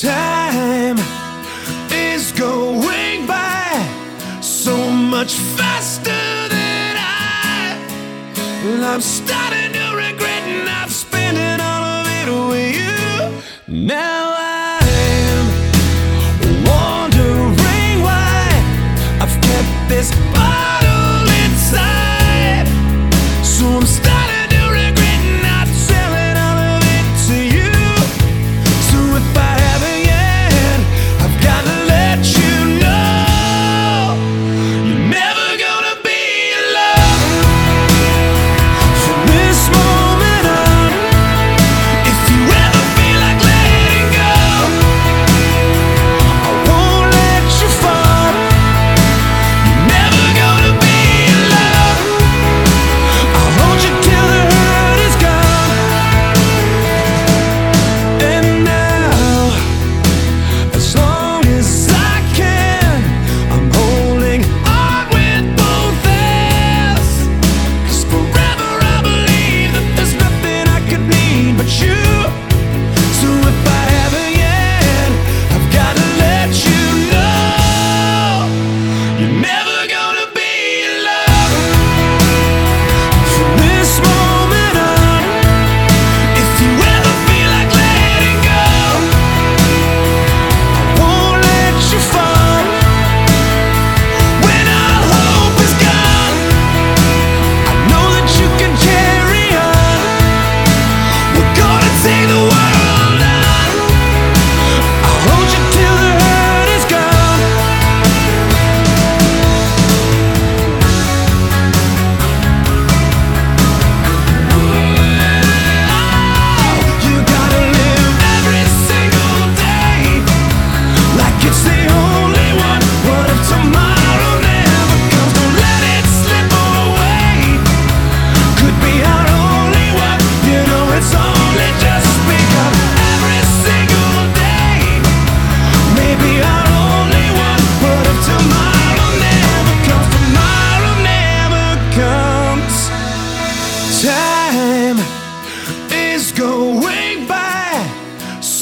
Time is going by so much faster than I. I'm starting to regret, and I've spent all of it with you now.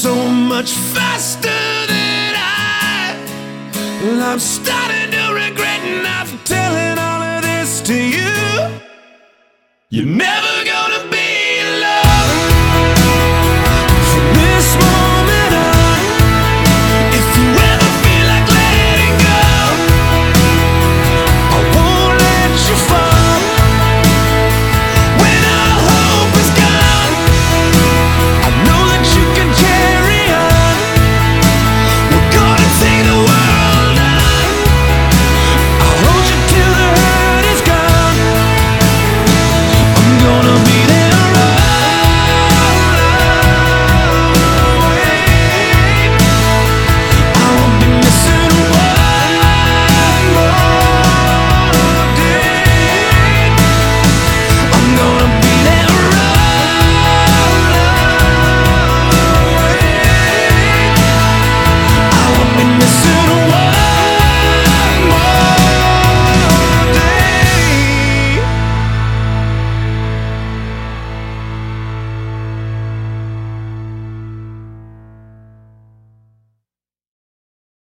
so much faster than I. and I'm starting to regret not telling all of this to you. You never go.